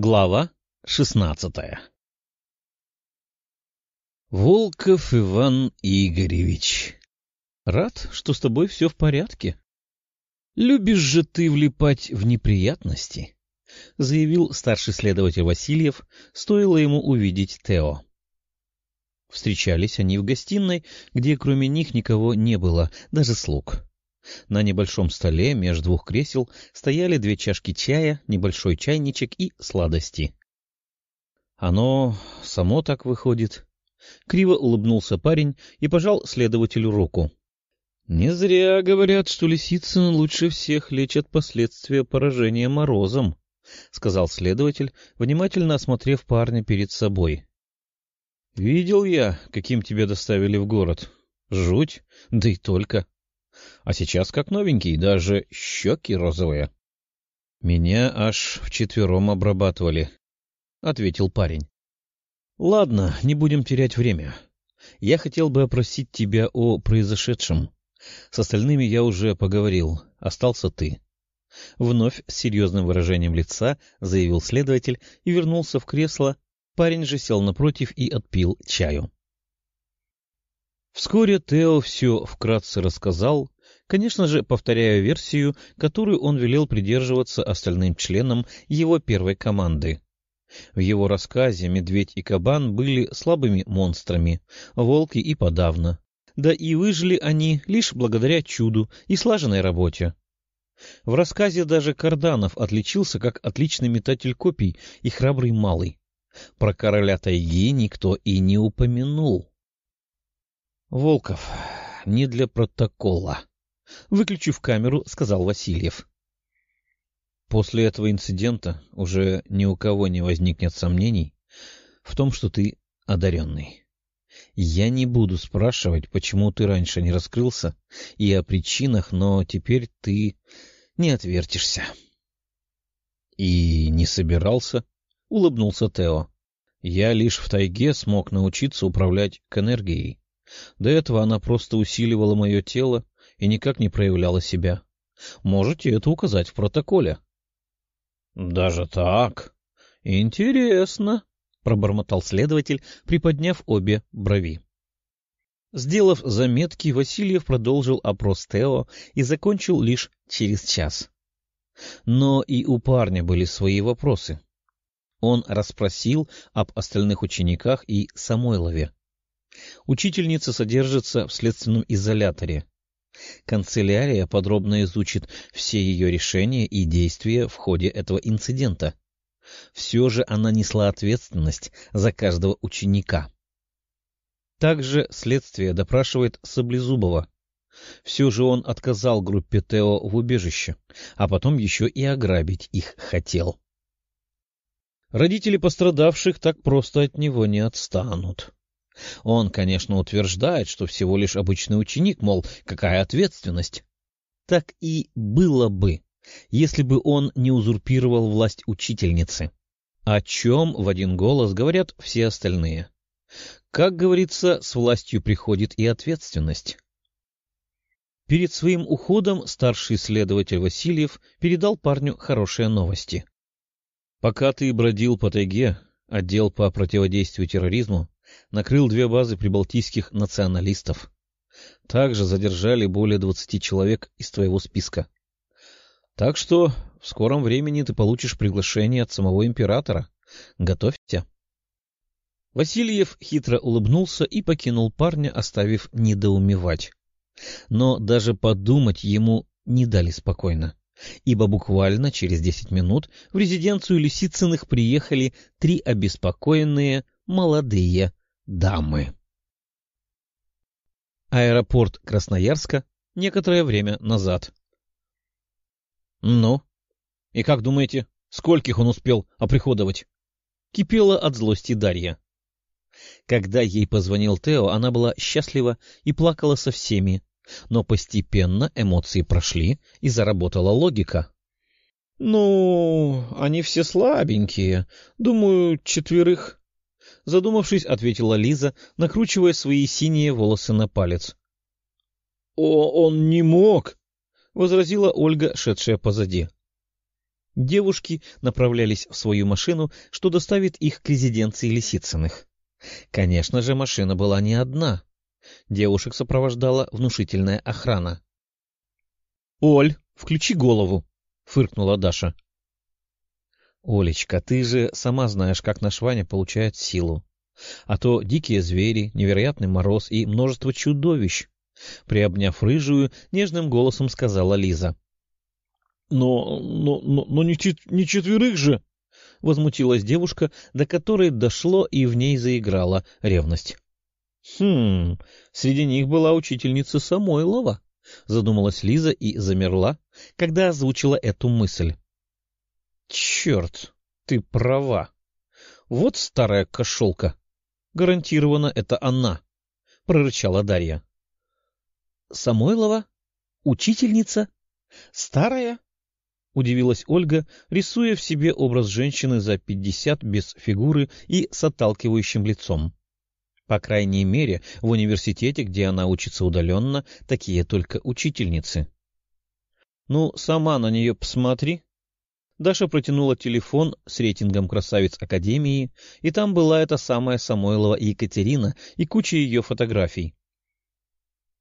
Глава шестнадцатая Волков Иван Игоревич, рад, что с тобой все в порядке. Любишь же ты влипать в неприятности, — заявил старший следователь Васильев, стоило ему увидеть Тео. Встречались они в гостиной, где кроме них никого не было, даже слуг. На небольшом столе между двух кресел стояли две чашки чая, небольшой чайничек и сладости. Оно само так выходит. Криво улыбнулся парень и пожал следователю руку. Не зря говорят, что лисицы лучше всех лечат последствия поражения морозом, — сказал следователь, внимательно осмотрев парня перед собой. — Видел я, каким тебя доставили в город. Жуть, да и только. — а сейчас как новенький, даже щеки розовые. — Меня аж вчетвером обрабатывали, — ответил парень. — Ладно, не будем терять время. Я хотел бы опросить тебя о произошедшем. С остальными я уже поговорил, остался ты. Вновь с серьезным выражением лица заявил следователь и вернулся в кресло. Парень же сел напротив и отпил чаю. Вскоре Тео все вкратце рассказал, конечно же, повторяя версию, которую он велел придерживаться остальным членам его первой команды. В его рассказе медведь и кабан были слабыми монстрами, волки и подавно. Да и выжили они лишь благодаря чуду и слаженной работе. В рассказе даже Карданов отличился как отличный метатель копий и храбрый малый. Про короля тайги никто и не упомянул. — Волков, не для протокола. Выключив камеру, сказал Васильев. После этого инцидента уже ни у кого не возникнет сомнений в том, что ты одаренный. Я не буду спрашивать, почему ты раньше не раскрылся, и о причинах, но теперь ты не отвертишься. — И не собирался? — улыбнулся Тео. — Я лишь в тайге смог научиться управлять к энергией. До этого она просто усиливала мое тело и никак не проявляла себя. Можете это указать в протоколе. — Даже так? Интересно, — пробормотал следователь, приподняв обе брови. Сделав заметки, Васильев продолжил опрос Тео и закончил лишь через час. Но и у парня были свои вопросы. Он расспросил об остальных учениках и Самойлове. Учительница содержится в следственном изоляторе. Канцелярия подробно изучит все ее решения и действия в ходе этого инцидента. Все же она несла ответственность за каждого ученика. Также следствие допрашивает Саблезубова. Все же он отказал группе Тео в убежище, а потом еще и ограбить их хотел. Родители пострадавших так просто от него не отстанут. Он, конечно, утверждает, что всего лишь обычный ученик, мол, какая ответственность. Так и было бы, если бы он не узурпировал власть учительницы. О чем в один голос говорят все остальные. Как говорится, с властью приходит и ответственность. Перед своим уходом старший следователь Васильев передал парню хорошие новости. Пока ты бродил по тайге, отдел по противодействию терроризму накрыл две базы прибалтийских националистов. Также задержали более двадцати человек из твоего списка. Так что в скором времени ты получишь приглашение от самого императора. Готовься. Васильев хитро улыбнулся и покинул парня, оставив недоумевать. Но даже подумать ему не дали спокойно, ибо буквально через десять минут в резиденцию Лисицыных приехали три обеспокоенные молодые дамы. Аэропорт Красноярска некоторое время назад. — Ну? И как думаете, скольких он успел оприходовать? Кипела от злости Дарья. Когда ей позвонил Тео, она была счастлива и плакала со всеми, но постепенно эмоции прошли и заработала логика. — Ну, они все слабенькие. Думаю, четверых Задумавшись, ответила Лиза, накручивая свои синие волосы на палец. — О, он не мог! — возразила Ольга, шедшая позади. — Девушки направлялись в свою машину, что доставит их к резиденции Лисицыных. Конечно же, машина была не одна. Девушек сопровождала внушительная охрана. — Оль, включи голову! — фыркнула Даша. — Олечка, ты же сама знаешь, как наш Ваня получает силу. А то дикие звери, невероятный мороз и множество чудовищ. Приобняв рыжую, нежным голосом сказала Лиза. — Но, но, но, но не, не четверых же! — возмутилась девушка, до которой дошло и в ней заиграла ревность. — Хм, среди них была учительница Самойлова, — задумалась Лиза и замерла, когда озвучила эту мысль. — Черт, ты права. Вот старая кошелка. Гарантированно это она, — прорычала Дарья. — Самойлова? Учительница? Старая? — удивилась Ольга, рисуя в себе образ женщины за пятьдесят без фигуры и с отталкивающим лицом. По крайней мере, в университете, где она учится удаленно, такие только учительницы. — Ну, сама на нее посмотри. Даша протянула телефон с рейтингом красавиц Академии, и там была эта самая Самойлова Екатерина и куча ее фотографий.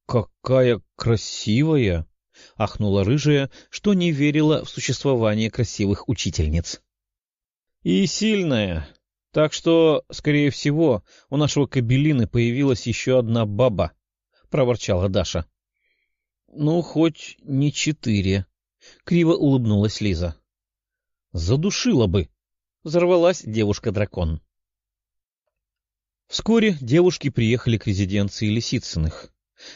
«Какая красивая!» — ахнула рыжая, что не верила в существование красивых учительниц. «И сильная. Так что, скорее всего, у нашего кабелины появилась еще одна баба», — проворчала Даша. «Ну, хоть не четыре», — криво улыбнулась Лиза. «Задушила бы», — взорвалась девушка-дракон. Вскоре девушки приехали к резиденции Лисицыных.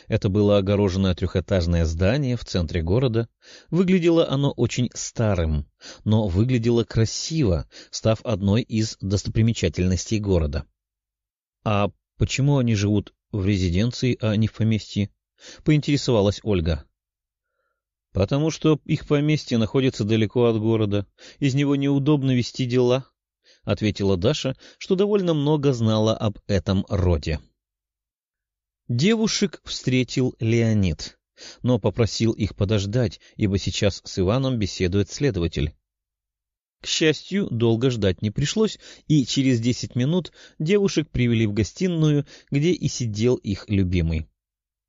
Это было огороженное трехэтажное здание в центре города. Выглядело оно очень старым, но выглядело красиво, став одной из достопримечательностей города. — А почему они живут в резиденции, а не в поместье? — поинтересовалась Ольга. — Потому что их поместье находится далеко от города, из него неудобно вести дела, — ответила Даша, что довольно много знала об этом роде. — Девушек встретил Леонид, но попросил их подождать, ибо сейчас с Иваном беседует следователь. К счастью, долго ждать не пришлось, и через десять минут девушек привели в гостиную, где и сидел их любимый.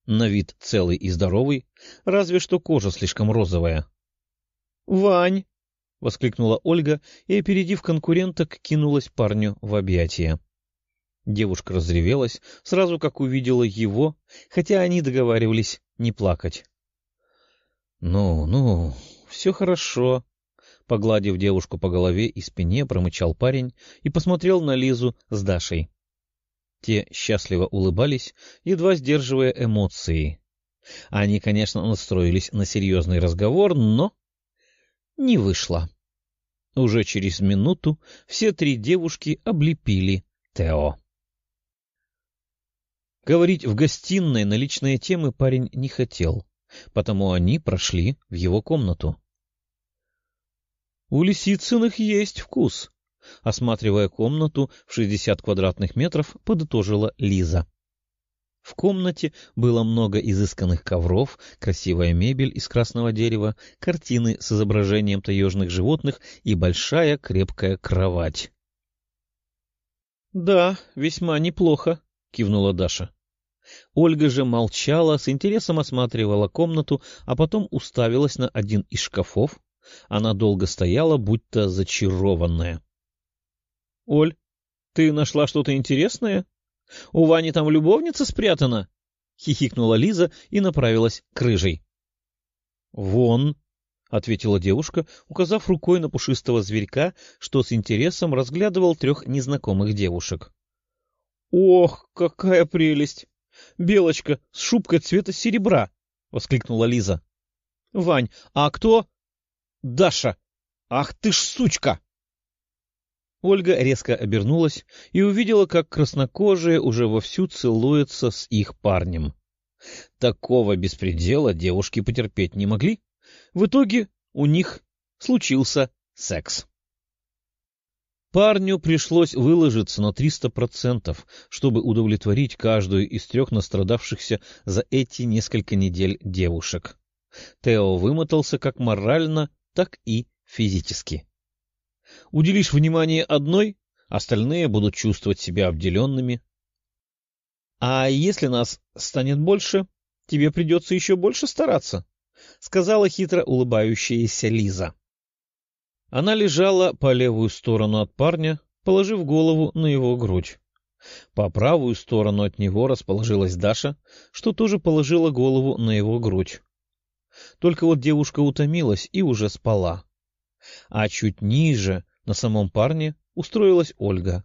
На вид целый и здоровый, разве что кожа слишком розовая. — Вань! — воскликнула Ольга и, опередив конкуренток, кинулась парню в объятия. Девушка разревелась, сразу как увидела его, хотя они договаривались не плакать. — Ну, ну, все хорошо. Погладив девушку по голове и спине, промычал парень и посмотрел на Лизу с Дашей. Те счастливо улыбались, едва сдерживая эмоции. Они, конечно, настроились на серьезный разговор, но... Не вышло. Уже через минуту все три девушки облепили Тео. Говорить в гостиной на личные темы парень не хотел, потому они прошли в его комнату. — У Лисицыных есть вкус, — осматривая комнату в шестьдесят квадратных метров, подытожила Лиза. В комнате было много изысканных ковров, красивая мебель из красного дерева, картины с изображением таежных животных и большая крепкая кровать. — Да, весьма неплохо, — кивнула Даша. Ольга же молчала, с интересом осматривала комнату, а потом уставилась на один из шкафов. Она долго стояла, будто зачарованная. — Оль, ты нашла что-то интересное? У Вани там любовница спрятана? — хихикнула Лиза и направилась к рыжей. — Вон, — ответила девушка, указав рукой на пушистого зверька, что с интересом разглядывал трех незнакомых девушек. «Ох, какая прелесть! Белочка с шубкой цвета серебра!» — воскликнула Лиза. «Вань, а кто?» «Даша! Ах ты ж сучка!» Ольга резко обернулась и увидела, как краснокожие уже вовсю целуются с их парнем. Такого беспредела девушки потерпеть не могли. В итоге у них случился секс. Парню пришлось выложиться на триста процентов, чтобы удовлетворить каждую из трех настрадавшихся за эти несколько недель девушек. Тео вымотался как морально, так и физически. Уделишь внимание одной, остальные будут чувствовать себя обделенными. А если нас станет больше, тебе придется еще больше стараться, — сказала хитро улыбающаяся Лиза. Она лежала по левую сторону от парня, положив голову на его грудь. По правую сторону от него расположилась Даша, что тоже положила голову на его грудь. Только вот девушка утомилась и уже спала. А чуть ниже, на самом парне, устроилась Ольга.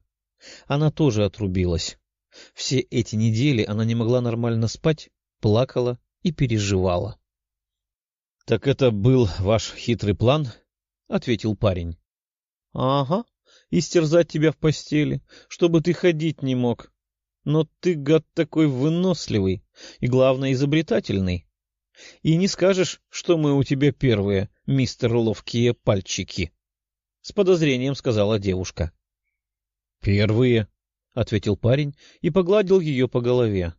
Она тоже отрубилась. Все эти недели она не могла нормально спать, плакала и переживала. — Так это был ваш хитрый план? — ответил парень. — Ага, истерзать тебя в постели, чтобы ты ходить не мог. Но ты, гад, такой выносливый и, главное, изобретательный. И не скажешь, что мы у тебя первые, мистер ловкие пальчики. С подозрением сказала девушка. — Первые, — ответил парень и погладил ее по голове.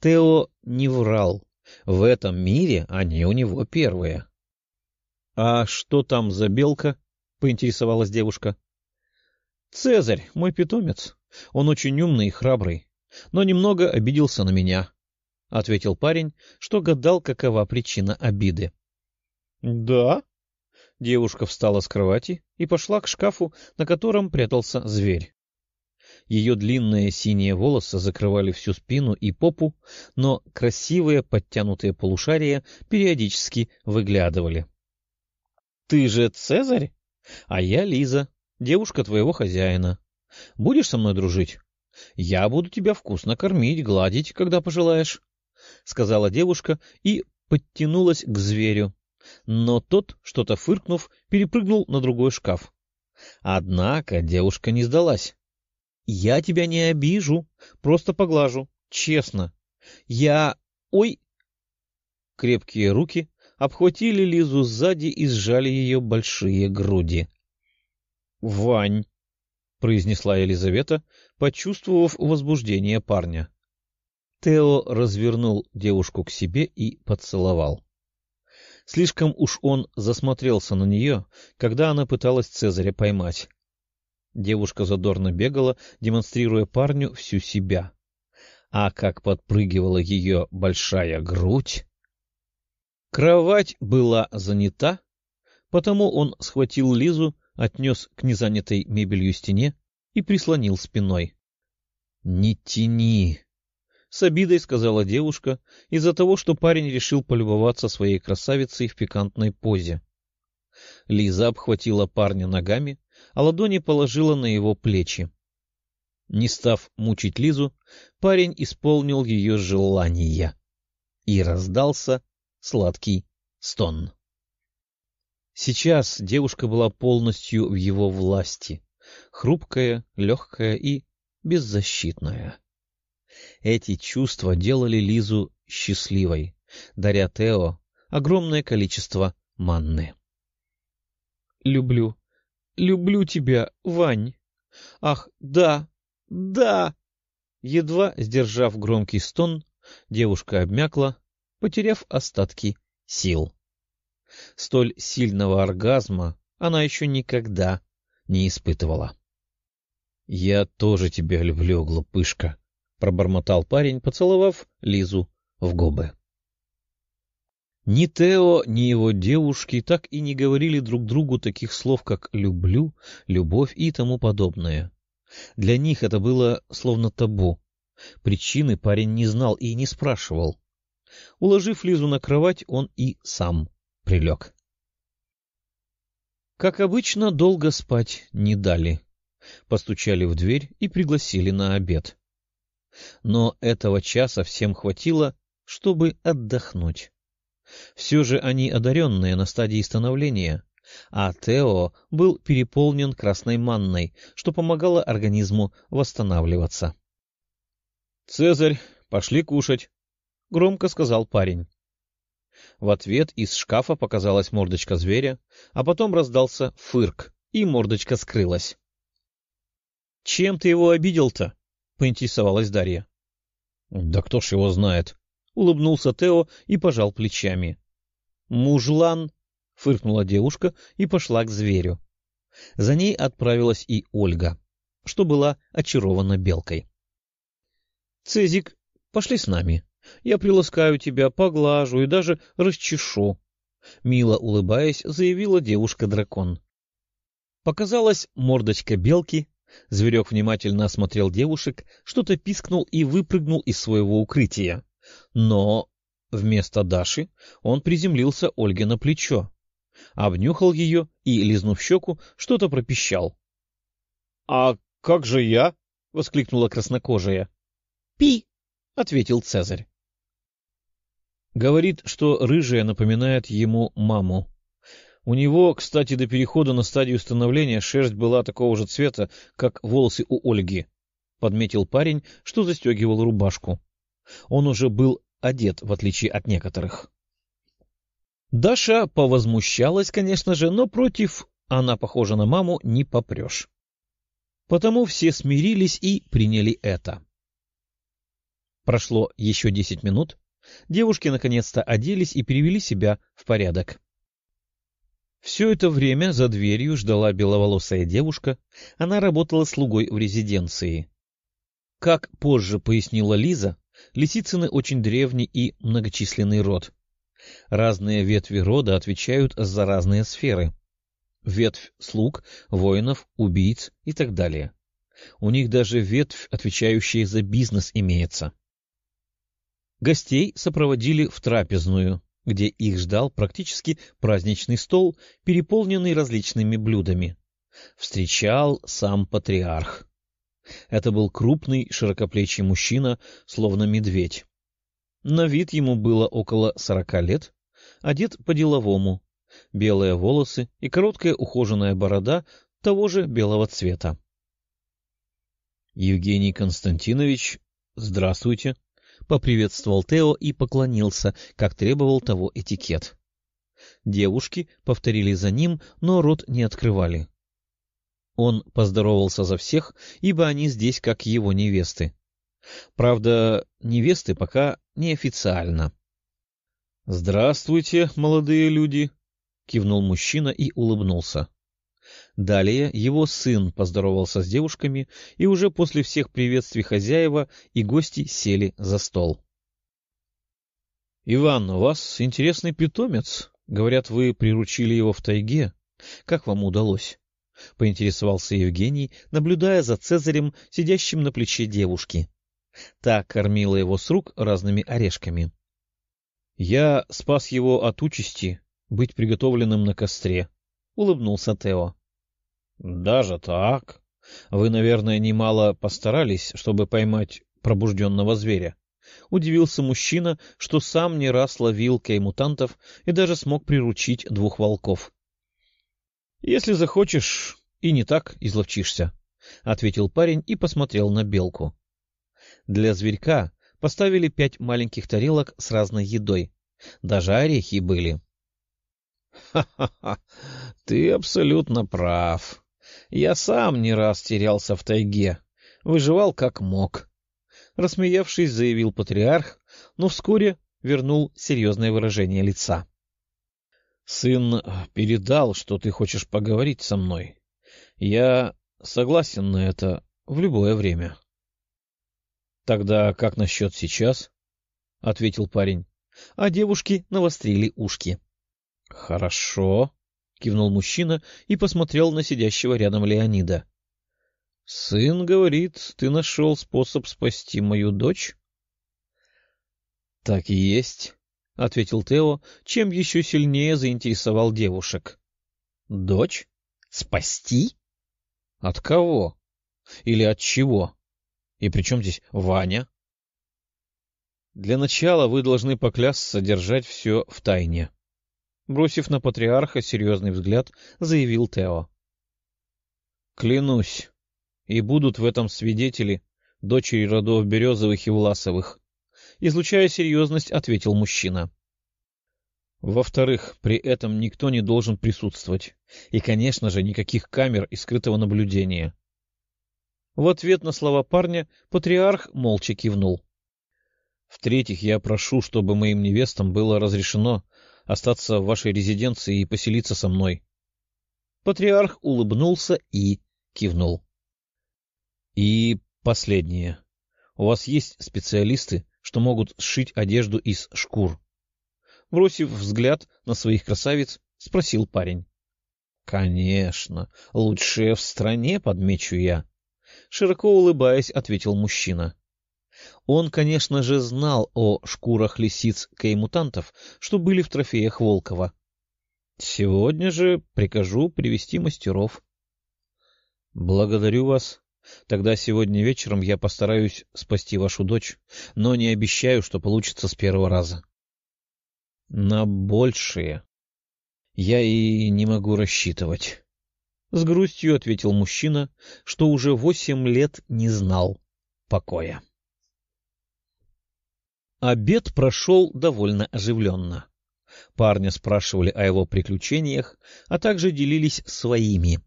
Тео не врал. В этом мире они у него первые. — А что там за белка? — поинтересовалась девушка. — Цезарь, мой питомец. Он очень умный и храбрый, но немного обиделся на меня, — ответил парень, что гадал, какова причина обиды. — Да? Девушка встала с кровати и пошла к шкафу, на котором прятался зверь. Ее длинные синие волосы закрывали всю спину и попу, но красивые подтянутые полушария периодически выглядывали. — Ты же Цезарь? А я Лиза, девушка твоего хозяина. Будешь со мной дружить? Я буду тебя вкусно кормить, гладить, когда пожелаешь, — сказала девушка и подтянулась к зверю. Но тот, что-то фыркнув, перепрыгнул на другой шкаф. Однако девушка не сдалась. — Я тебя не обижу, просто поглажу, честно. Я... Ой! Крепкие руки обхватили Лизу сзади и сжали ее большие груди. — Вань! — произнесла Елизавета, почувствовав возбуждение парня. Тео развернул девушку к себе и поцеловал. Слишком уж он засмотрелся на нее, когда она пыталась Цезаря поймать. Девушка задорно бегала, демонстрируя парню всю себя. А как подпрыгивала ее большая грудь! Кровать была занята, потому он схватил Лизу, отнес к незанятой мебелью стене и прислонил спиной. — Не тяни! — с обидой сказала девушка из-за того, что парень решил полюбоваться своей красавицей в пикантной позе. Лиза обхватила парня ногами, а ладони положила на его плечи. Не став мучить Лизу, парень исполнил ее желание. И раздался сладкий стон. Сейчас девушка была полностью в его власти, хрупкая, легкая и беззащитная. Эти чувства делали Лизу счастливой, даря Тео огромное количество манны. — Люблю, люблю тебя, Вань. Ах, да, да! Едва сдержав громкий стон, девушка обмякла, потеряв остатки сил. Столь сильного оргазма она еще никогда не испытывала. — Я тоже тебя люблю, глупышка, — пробормотал парень, поцеловав Лизу в губы. Ни Тео, ни его девушки так и не говорили друг другу таких слов, как «люблю», «любовь» и тому подобное. Для них это было словно табу. Причины парень не знал и не спрашивал. Уложив Лизу на кровать, он и сам прилег. Как обычно, долго спать не дали. Постучали в дверь и пригласили на обед. Но этого часа всем хватило, чтобы отдохнуть. Все же они одаренные на стадии становления, а Тео был переполнен красной манной, что помогало организму восстанавливаться. — Цезарь, пошли кушать, — громко сказал парень. В ответ из шкафа показалась мордочка зверя, а потом раздался фырк, и мордочка скрылась. — Чем ты его обидел-то? — поинтересовалась Дарья. — Да кто ж его знает, улыбнулся Тео и пожал плечами. «Мужлан!» — фыркнула девушка и пошла к зверю. За ней отправилась и Ольга, что была очарована белкой. — Цезик, пошли с нами. Я приласкаю тебя, поглажу и даже расчешу. Мило улыбаясь, заявила девушка-дракон. Показалась мордочка белки, зверек внимательно осмотрел девушек, что-то пискнул и выпрыгнул из своего укрытия. Но вместо Даши он приземлился Ольге на плечо, обнюхал ее и, лизнув щеку, что-то пропищал. — А как же я? — воскликнула краснокожая. — Пи! — ответил Цезарь. Говорит, что рыжая напоминает ему маму. У него, кстати, до перехода на стадию становления шерсть была такого же цвета, как волосы у Ольги. Подметил парень, что застегивал рубашку. Он уже был одет, в отличие от некоторых. Даша повозмущалась, конечно же, но против «она похожа на маму» не попрешь. Потому все смирились и приняли это. Прошло еще десять минут, девушки наконец-то оделись и привели себя в порядок. Все это время за дверью ждала беловолосая девушка, она работала слугой в резиденции. Как позже пояснила Лиза, Лисицыны очень древний и многочисленный род. Разные ветви рода отвечают за разные сферы. Ветвь слуг, воинов, убийц и так далее. У них даже ветвь, отвечающая за бизнес, имеется. Гостей сопроводили в трапезную, где их ждал практически праздничный стол, переполненный различными блюдами. Встречал сам патриарх. Это был крупный, широкоплечий мужчина, словно медведь. На вид ему было около сорока лет, одет по-деловому, белые волосы и короткая ухоженная борода того же белого цвета. — Евгений Константинович, здравствуйте! — поприветствовал Тео и поклонился, как требовал того этикет. Девушки повторили за ним, но рот не открывали. Он поздоровался за всех, ибо они здесь как его невесты. Правда, невесты пока неофициально. — Здравствуйте, молодые люди! — кивнул мужчина и улыбнулся. Далее его сын поздоровался с девушками, и уже после всех приветствий хозяева и гости сели за стол. — Иван, у вас интересный питомец. Говорят, вы приручили его в тайге. Как вам удалось? — поинтересовался Евгений, наблюдая за Цезарем, сидящим на плече девушки. Та кормила его с рук разными орешками. — Я спас его от участи быть приготовленным на костре, — улыбнулся Тео. — Даже так? Вы, наверное, немало постарались, чтобы поймать пробужденного зверя. Удивился мужчина, что сам не раз ловил кей-мутантов и даже смог приручить двух волков. — Если захочешь, и не так изловчишься, — ответил парень и посмотрел на белку. Для зверька поставили пять маленьких тарелок с разной едой. Даже орехи были. «Ха — Ха-ха-ха, ты абсолютно прав. Я сам не раз терялся в тайге, выживал как мог. Рассмеявшись, заявил патриарх, но вскоре вернул серьезное выражение лица. Сын передал, что ты хочешь поговорить со мной. Я согласен на это в любое время. — Тогда как насчет сейчас? — ответил парень. А девушки навострили ушки. — Хорошо, — кивнул мужчина и посмотрел на сидящего рядом Леонида. — Сын говорит, ты нашел способ спасти мою дочь? — Так и есть, — ответил Тео, чем еще сильнее заинтересовал девушек. — Дочь? Спасти? От кого? Или от чего? И при чем здесь Ваня? Для начала вы должны поклясться держать все в тайне. Бросив на патриарха серьезный взгляд, заявил Тео. Клянусь, и будут в этом свидетели дочери родов Березовых и Власовых, излучая серьезность, ответил мужчина. Во-вторых, при этом никто не должен присутствовать. И, конечно же, никаких камер и скрытого наблюдения. В ответ на слова парня патриарх молча кивнул. В-третьих, я прошу, чтобы моим невестам было разрешено остаться в вашей резиденции и поселиться со мной. Патриарх улыбнулся и кивнул. — И последнее. У вас есть специалисты, что могут сшить одежду из шкур? Бросив взгляд на своих красавиц, спросил парень. — Конечно, лучшие в стране, подмечу я. Широко улыбаясь, ответил мужчина. Он, конечно же, знал о шкурах лисиц кей-мутантов, что были в трофеях Волкова. Сегодня же прикажу привести мастеров. — Благодарю вас. Тогда сегодня вечером я постараюсь спасти вашу дочь, но не обещаю, что получится с первого раза. — На большее я и не могу рассчитывать. С грустью ответил мужчина, что уже восемь лет не знал покоя. Обед прошел довольно оживленно. Парня спрашивали о его приключениях, а также делились своими.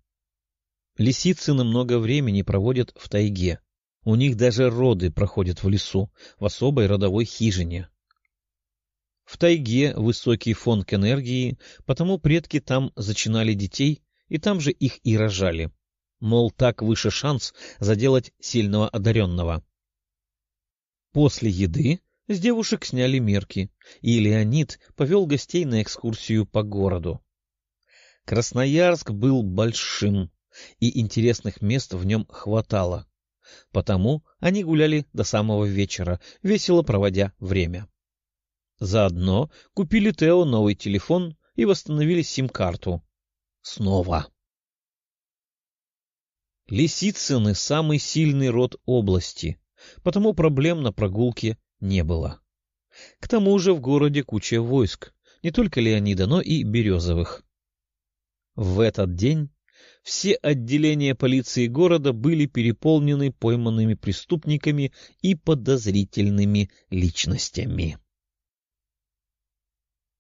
Лисицыны много времени проводят в тайге. У них даже роды проходят в лесу, в особой родовой хижине. В тайге высокий фонд энергии, потому предки там зачинали детей, и там же их и рожали. Мол, так выше шанс заделать сильного одаренного. После еды с девушек сняли мерки, и Леонид повел гостей на экскурсию по городу. Красноярск был большим, и интересных мест в нем хватало. Потому они гуляли до самого вечера, весело проводя время. Заодно купили Тео новый телефон и восстановили сим-карту. Снова. Лисицыны — самый сильный род области, потому проблем на прогулке не было. К тому же в городе куча войск, не только Леонида, но и Березовых. В этот день все отделения полиции города были переполнены пойманными преступниками и подозрительными личностями.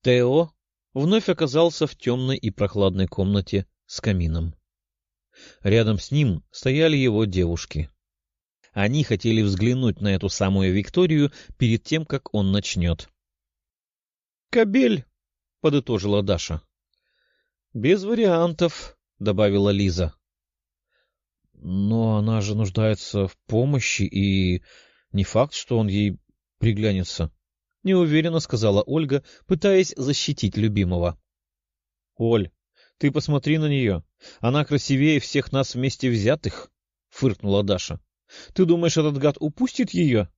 Тео вновь оказался в темной и прохладной комнате с камином. Рядом с ним стояли его девушки. Они хотели взглянуть на эту самую Викторию перед тем, как он начнет. — Кобель, — подытожила Даша. — Без вариантов, — добавила Лиза. — Но она же нуждается в помощи, и не факт, что он ей приглянется, — неуверенно сказала Ольга, пытаясь защитить любимого. — Оль, ты посмотри на нее. Она красивее всех нас вместе взятых, — фыркнула Даша. Ты думаешь, этот гад упустит ее?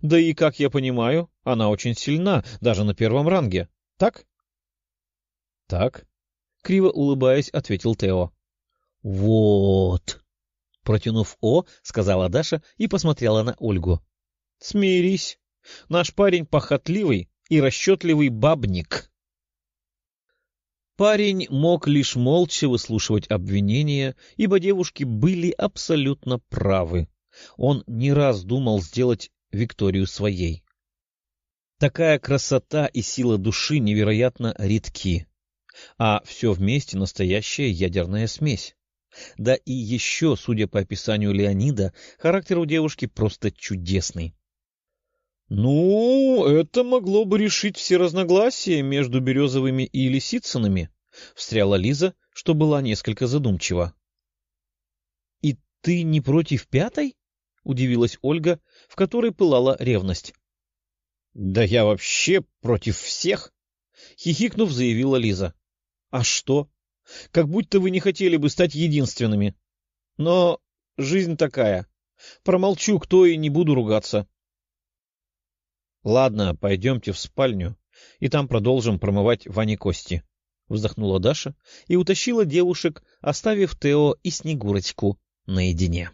Да и, как я понимаю, она очень сильна, даже на первом ранге. Так? — Так, — криво улыбаясь, ответил Тео. — Вот. Протянув «О», сказала Даша и посмотрела на Ольгу. — Смирись. Наш парень похотливый и расчетливый бабник. Парень мог лишь молча выслушивать обвинения, ибо девушки были абсолютно правы он не раз думал сделать Викторию своей. Такая красота и сила души невероятно редки, а все вместе настоящая ядерная смесь. Да и еще, судя по описанию Леонида, характер у девушки просто чудесный. — Ну, это могло бы решить все разногласия между Березовыми и Лисицынами, — встряла Лиза, что была несколько задумчива. — И ты не против пятой? Удивилась Ольга, в которой пылала ревность. — Да я вообще против всех! — хихикнув, заявила Лиза. — А что? Как будто вы не хотели бы стать единственными. Но жизнь такая. Промолчу, кто и не буду ругаться. — Ладно, пойдемте в спальню, и там продолжим промывать Ване кости. — вздохнула Даша и утащила девушек, оставив Тео и Снегурочку наедине.